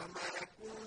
وما كنت